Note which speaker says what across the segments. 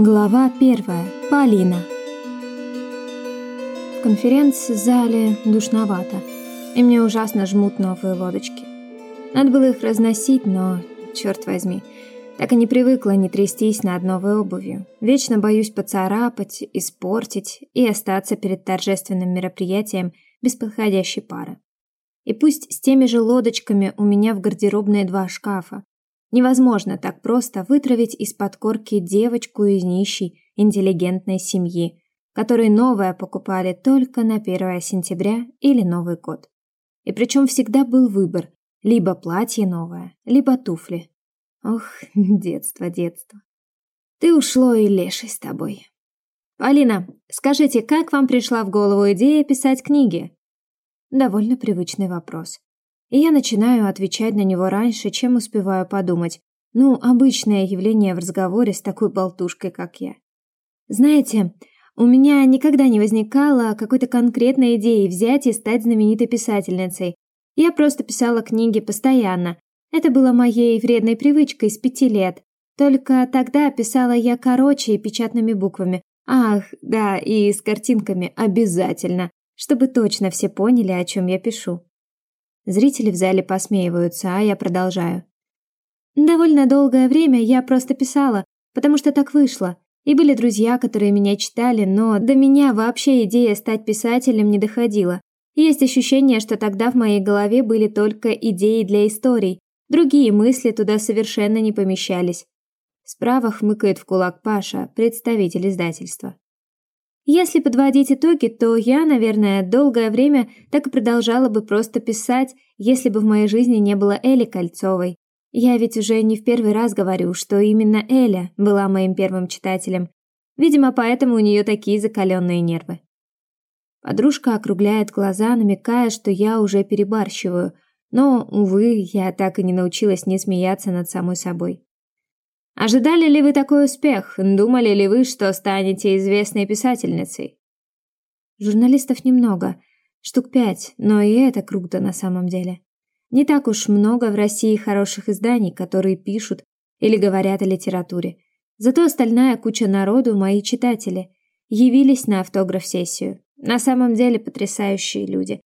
Speaker 1: Глава первая. Полина. В конференц-зале душновато, и мне ужасно жмут новые лодочки. Надо было их разносить, но, черт возьми, так и не привыкла не трястись над новой обувью. Вечно боюсь поцарапать, испортить и остаться перед торжественным мероприятием без подходящей пары. И пусть с теми же лодочками у меня в гардеробной два шкафа, Невозможно так просто вытравить из-под корки девочку из нищей, интеллигентной семьи, которой новое покупали только на 1 сентября или Новый год. И причем всегда был выбор: либо платье новое, либо туфли. Ох, детство, детство. Ты ушло и леший с тобой. Полина, скажите, как вам пришла в голову идея писать книги? Довольно привычный вопрос и я начинаю отвечать на него раньше, чем успеваю подумать. Ну, обычное явление в разговоре с такой болтушкой, как я. Знаете, у меня никогда не возникало какой-то конкретной идеи взять и стать знаменитой писательницей. Я просто писала книги постоянно. Это было моей вредной привычкой с пяти лет. Только тогда писала я короче и печатными буквами. Ах, да, и с картинками обязательно, чтобы точно все поняли, о чем я пишу. Зрители в зале посмеиваются, а я продолжаю. Довольно долгое время я просто писала, потому что так вышло. И были друзья, которые меня читали, но до меня вообще идея стать писателем не доходила. Есть ощущение, что тогда в моей голове были только идеи для историй. Другие мысли туда совершенно не помещались. Справа хмыкает в кулак Паша, представитель издательства. Если подводить итоги, то я, наверное, долгое время так и продолжала бы просто писать, если бы в моей жизни не было Эли Кольцовой. Я ведь уже не в первый раз говорю, что именно Эля была моим первым читателем. Видимо, поэтому у нее такие закаленные нервы. Подружка округляет глаза, намекая, что я уже перебарщиваю, но, увы, я так и не научилась не смеяться над самой собой. Ожидали ли вы такой успех? Думали ли вы, что станете известной писательницей? Журналистов немного, штук пять, но и это круто на самом деле. Не так уж много в России хороших изданий, которые пишут или говорят о литературе. Зато остальная куча народу, мои читатели, явились на автограф-сессию. На самом деле потрясающие люди.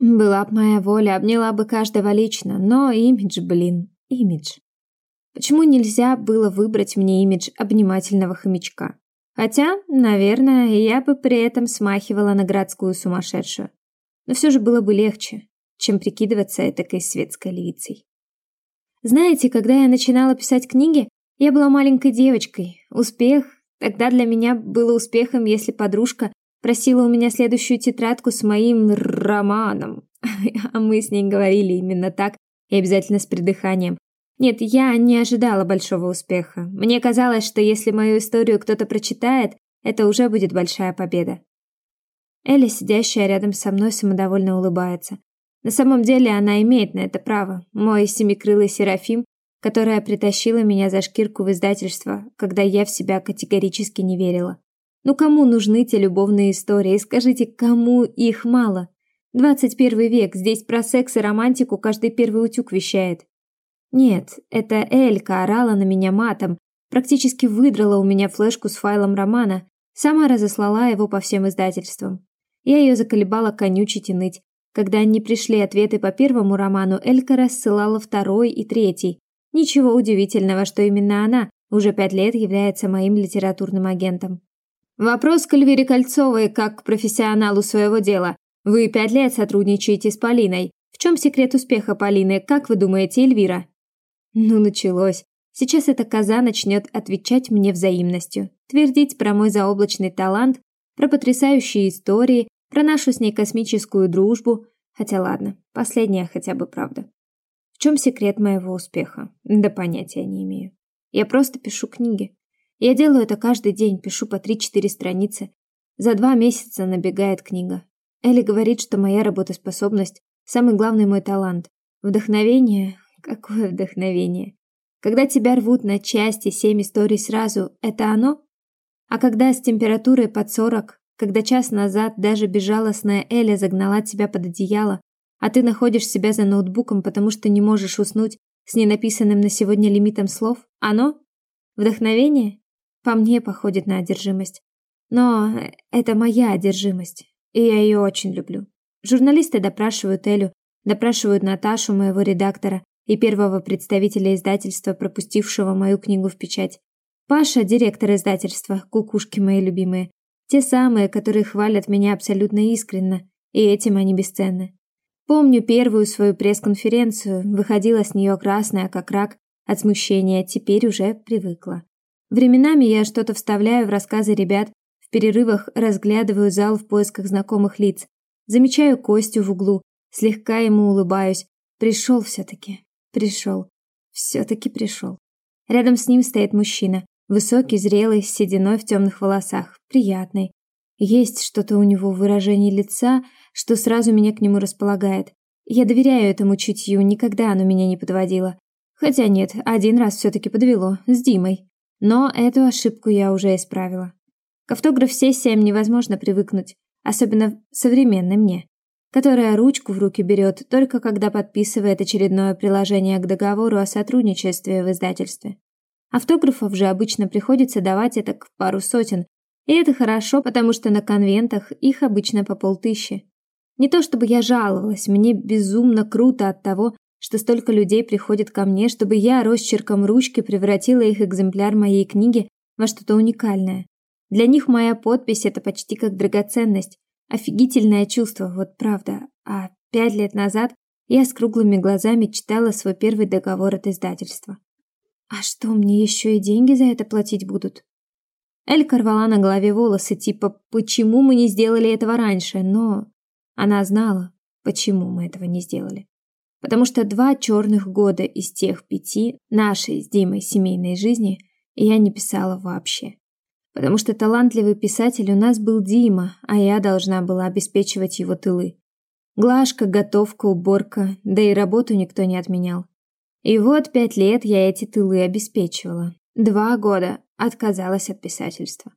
Speaker 1: Была б моя воля, обняла бы каждого лично, но имидж, блин, имидж. Почему нельзя было выбрать мне имидж обнимательного хомячка? Хотя, наверное, я бы при этом смахивала на городскую сумасшедшую. Но все же было бы легче, чем прикидываться этакой светской львицей. Знаете, когда я начинала писать книги, я была маленькой девочкой. Успех тогда для меня было успехом, если подружка просила у меня следующую тетрадку с моим романом. А мы с ней говорили именно так и обязательно с придыханием. Нет, я не ожидала большого успеха. Мне казалось, что если мою историю кто-то прочитает, это уже будет большая победа. Элли, сидящая рядом со мной, самодовольно улыбается. На самом деле она имеет на это право. Мой семикрылый Серафим, которая притащила меня за шкирку в издательство, когда я в себя категорически не верила. Ну кому нужны те любовные истории? Скажите, кому их мало? 21 век, здесь про секс и романтику каждый первый утюг вещает. Нет, это Элька орала на меня матом, практически выдрала у меня флешку с файлом романа, сама разослала его по всем издательствам. Я ее заколебала конючить и ныть. Когда не пришли ответы по первому роману, Элька рассылала второй и третий. Ничего удивительного, что именно она уже пять лет является моим литературным агентом. Вопрос к Эльвире Кольцовой как к профессионалу своего дела. Вы пять лет сотрудничаете с Полиной. В чем секрет успеха Полины, как вы думаете, Эльвира? Ну, началось. Сейчас эта коза начнет отвечать мне взаимностью, твердить про мой заоблачный талант, про потрясающие истории, про нашу с ней космическую дружбу. Хотя ладно, последняя хотя бы правда. В чем секрет моего успеха? Да понятия не имею. Я просто пишу книги. Я делаю это каждый день, пишу по 3-4 страницы. За два месяца набегает книга. Элли говорит, что моя работоспособность – самый главный мой талант. Вдохновение Какое вдохновение. Когда тебя рвут на части семь историй сразу, это оно? А когда с температурой под сорок, когда час назад даже безжалостная Эля загнала тебя под одеяло, а ты находишь себя за ноутбуком, потому что не можешь уснуть с ненаписанным на сегодня лимитом слов, оно? Вдохновение? По мне походит на одержимость. Но это моя одержимость, и я ее очень люблю. Журналисты допрашивают Элю, допрашивают Наташу, моего редактора, и первого представителя издательства, пропустившего мою книгу в печать. Паша, директор издательства, кукушки мои любимые. Те самые, которые хвалят меня абсолютно искренно, и этим они бесценны. Помню первую свою пресс-конференцию, выходила с нее красная, как рак, от смущения, теперь уже привыкла. Временами я что-то вставляю в рассказы ребят, в перерывах разглядываю зал в поисках знакомых лиц, замечаю Костю в углу, слегка ему улыбаюсь. Пришел все-таки, пришел, все-таки пришел. Рядом с ним стоит мужчина, высокий, зрелый, с сединой в темных волосах, приятный. Есть что-то у него в выражении лица, что сразу меня к нему располагает. Я доверяю этому чутью, никогда оно меня не подводило. Хотя нет, один раз все-таки подвело, с Димой. Но эту ошибку я уже исправила. К автограф-сессиям невозможно привыкнуть, особенно современной мне, которая ручку в руки берет только когда подписывает очередное приложение к договору о сотрудничестве в издательстве. Автографов же обычно приходится давать это к пару сотен, и это хорошо, потому что на конвентах их обычно по полтыщи. Не то чтобы я жаловалась, мне безумно круто от того, что столько людей приходит ко мне, чтобы я росчерком ручки превратила их экземпляр моей книги во что-то уникальное. Для них моя подпись это почти как драгоценность. Офигительное чувство, вот правда. А пять лет назад я с круглыми глазами читала свой первый договор от издательства. А что, мне еще и деньги за это платить будут? Элька рвала на голове волосы, типа «почему мы не сделали этого раньше?» Но она знала, почему мы этого не сделали. Потому что два черных года из тех пяти нашей с Димой семейной жизни я не писала вообще потому что талантливый писатель у нас был Дима, а я должна была обеспечивать его тылы. Глажка, готовка, уборка, да и работу никто не отменял. И вот пять лет я эти тылы обеспечивала. Два года отказалась от писательства.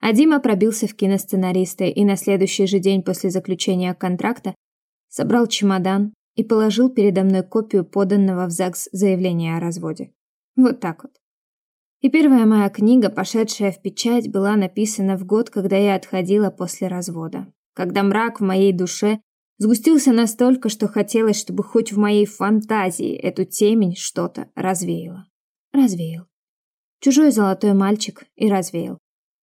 Speaker 1: А Дима пробился в киносценаристы и на следующий же день после заключения контракта собрал чемодан и положил передо мной копию поданного в ЗАГС заявления о разводе. Вот так вот. И первая моя книга, пошедшая в печать, была написана в год, когда я отходила после развода. Когда мрак в моей душе сгустился настолько, что хотелось, чтобы хоть в моей фантазии эту темень что-то развеяло. Развеял. Чужой золотой мальчик и развеял.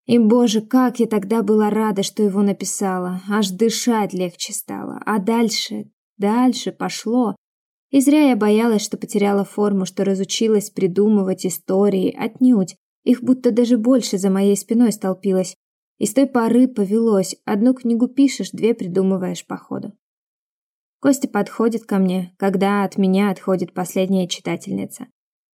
Speaker 1: И, боже, как я тогда была рада, что его написала. Аж дышать легче стало. А дальше, дальше пошло. И зря я боялась, что потеряла форму, что разучилась придумывать истории, отнюдь. Их будто даже больше за моей спиной столпилось. И с той поры повелось. Одну книгу пишешь, две придумываешь по ходу. Костя подходит ко мне, когда от меня отходит последняя читательница.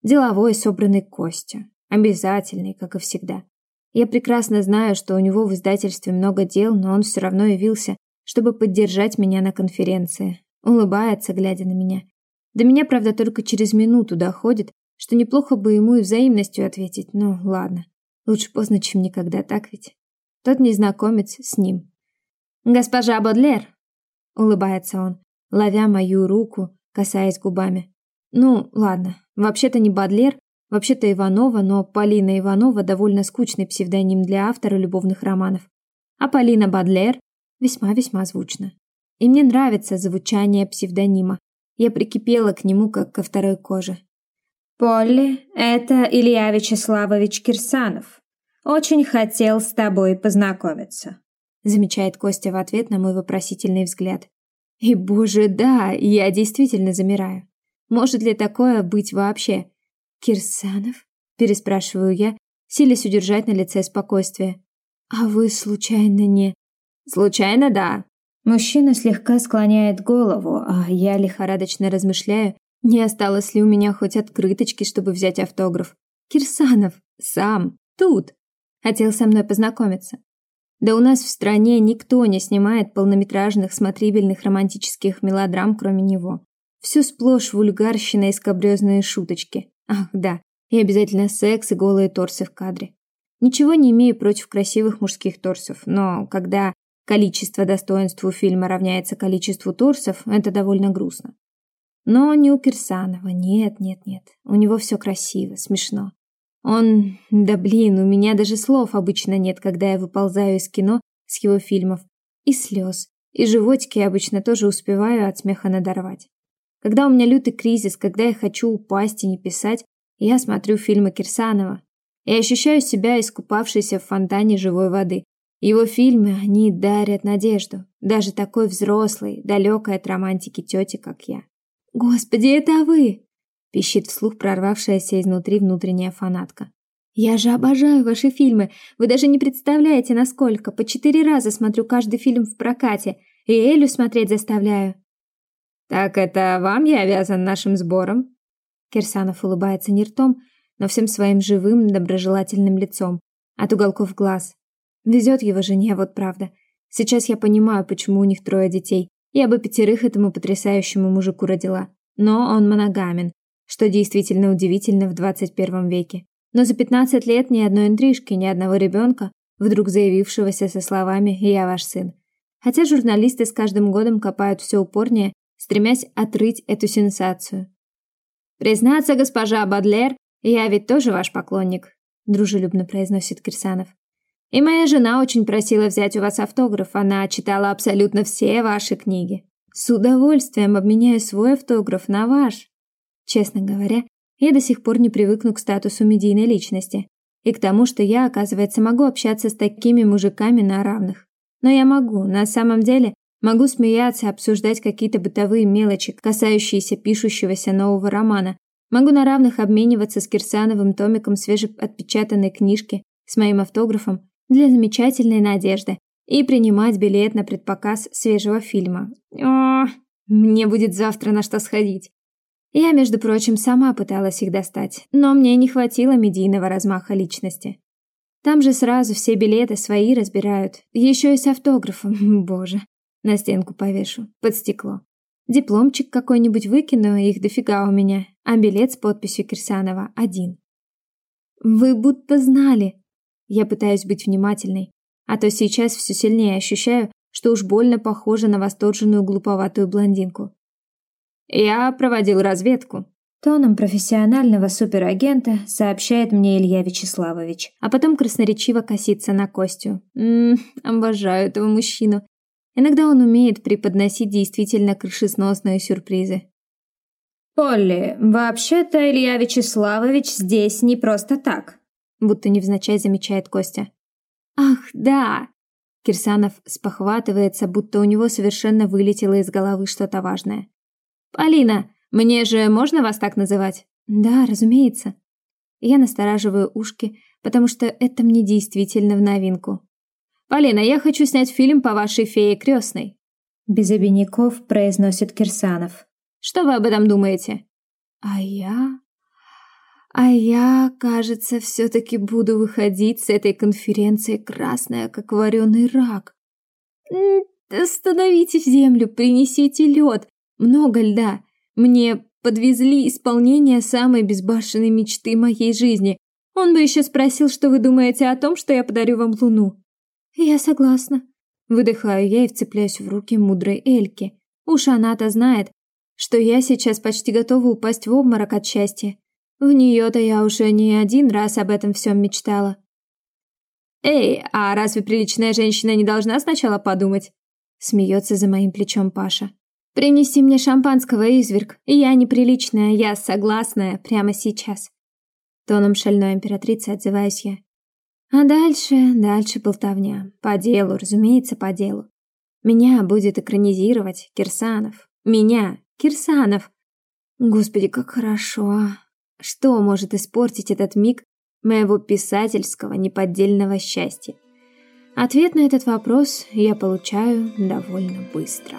Speaker 1: Деловой, собранный Костя. Обязательный, как и всегда. Я прекрасно знаю, что у него в издательстве много дел, но он все равно явился, чтобы поддержать меня на конференции. Улыбается, глядя на меня. До меня, правда, только через минуту доходит, что неплохо бы ему и взаимностью ответить, но ладно. Лучше поздно, чем никогда, так ведь? Тот незнакомец с ним. «Госпожа Бодлер!» — улыбается он, ловя мою руку, касаясь губами. «Ну, ладно, вообще-то не Бодлер, вообще-то Иванова, но Полина Иванова довольно скучный псевдоним для автора любовных романов. А Полина Бодлер весьма-весьма звучно. И мне нравится звучание псевдонима, я прикипела к нему, как ко второй коже.
Speaker 2: «Полли, это Илья Вячеславович Кирсанов. Очень хотел с тобой познакомиться»,
Speaker 1: замечает Костя в ответ на мой вопросительный взгляд. И, боже, да, я действительно замираю. Может ли такое быть вообще? Кирсанов? Переспрашиваю я, силясь удержать на лице спокойствие. А вы случайно не...
Speaker 2: Случайно, да. Мужчина слегка склоняет голову, а я лихорадочно размышляю, не осталось ли у меня хоть открыточки, чтобы взять автограф. Кирсанов, сам, тут. Хотел со мной познакомиться. Да у нас в стране никто не снимает полнометражных смотрибельных романтических мелодрам, кроме него. Все сплошь вульгарщина и скобрезные шуточки. Ах, да, и обязательно секс и голые торсы в кадре. Ничего не имею против красивых мужских торсов, но когда количество достоинству фильма равняется количеству торсов, это довольно грустно. Но не у Кирсанова, нет, нет, нет. У него все красиво, смешно.
Speaker 1: Он... Да блин, у меня даже слов обычно нет, когда я выползаю из кино с его фильмов. И слез. И животики я обычно тоже успеваю от смеха надорвать. Когда у меня лютый кризис, когда я хочу упасть и не писать, я смотрю фильмы Кирсанова. И ощущаю себя искупавшейся в фонтане живой воды. Его фильмы, они дарят надежду. Даже такой взрослой, далекой от романтики тети, как я. «Господи, это вы!» – пищит вслух прорвавшаяся изнутри внутренняя фанатка. «Я же обожаю ваши фильмы. Вы даже не представляете, насколько. По четыре раза смотрю каждый фильм в прокате. И Элю смотреть заставляю».
Speaker 2: «Так это вам я обязан нашим сбором?»
Speaker 1: Кирсанов улыбается не ртом, но всем своим живым, доброжелательным лицом, от уголков глаз. Везет его жене, вот правда. Сейчас я понимаю, почему у них трое детей. Я бы пятерых этому потрясающему мужику родила. Но он моногамен, что действительно удивительно в 21 веке. Но за 15 лет ни одной интрижки, ни одного ребенка, вдруг заявившегося со словами «Я ваш сын». Хотя журналисты с каждым годом копают все упорнее, стремясь отрыть эту сенсацию. «Признаться, госпожа Бадлер, я ведь тоже ваш поклонник», дружелюбно произносит Кирсанов. И моя жена очень просила взять у вас автограф. Она читала абсолютно все ваши книги. С удовольствием обменяю свой автограф на ваш. Честно говоря, я до сих пор не привыкну к статусу медийной личности и к тому, что я, оказывается, могу общаться с такими мужиками на равных. Но я могу, на самом деле, могу смеяться, обсуждать какие-то бытовые мелочи, касающиеся пишущегося нового романа. Могу на равных обмениваться с Кирсановым томиком свежеотпечатанной книжки с моим автографом для замечательной надежды и принимать билет на предпоказ свежего фильма. О, мне будет завтра на что сходить. Я, между прочим, сама пыталась их достать, но мне не хватило медийного размаха личности. Там же сразу все билеты свои разбирают, еще и с автографом, боже. На стенку повешу, под стекло. Дипломчик какой-нибудь выкину, их дофига у меня, а билет с подписью Кирсанова один. Вы будто знали, я пытаюсь быть внимательной, а то сейчас все сильнее ощущаю, что уж больно похожа на восторженную глуповатую блондинку.
Speaker 2: Я проводил разведку.
Speaker 1: Тоном профессионального суперагента сообщает мне Илья Вячеславович, а потом красноречиво косится на Костю. Ммм, обожаю этого мужчину. Иногда он умеет преподносить действительно крышесносные сюрпризы.
Speaker 2: «Полли, вообще-то Илья Вячеславович здесь не просто так
Speaker 1: будто невзначай замечает Костя. Ах, да. Кирсанов спохватывается, будто у него совершенно вылетело из головы что-то важное.
Speaker 2: Полина, мне же можно вас так называть?
Speaker 1: Да, разумеется. Я настораживаю ушки, потому что это мне действительно в новинку.
Speaker 2: Полина, я хочу снять фильм по вашей фее крестной.
Speaker 1: Без обиняков произносит Кирсанов.
Speaker 2: Что вы об этом думаете?
Speaker 1: А я а я, кажется, все-таки буду выходить с этой конференции красная, как вареный рак. Остановите в землю, принесите лед, много льда. Мне подвезли исполнение самой безбашенной мечты моей жизни. Он бы еще спросил, что вы думаете о том, что я подарю вам луну. Я согласна. Выдыхаю я и вцепляюсь в руки мудрой Эльки. Уж она-то знает, что я сейчас почти готова упасть в обморок от счастья. В нее-то я уже не один раз об этом всем мечтала.
Speaker 2: «Эй, а разве приличная женщина не должна сначала подумать?»
Speaker 1: Смеется за моим плечом Паша. «Принеси мне шампанского, изверг. Я неприличная, я согласная, прямо сейчас». Тоном шальной императрицы отзываюсь я. А дальше, дальше болтовня. По делу, разумеется, по делу. Меня будет экранизировать Кирсанов. Меня, Кирсанов. Господи, как хорошо, а. Что может испортить этот миг моего писательского неподдельного счастья? Ответ на этот вопрос я получаю довольно быстро.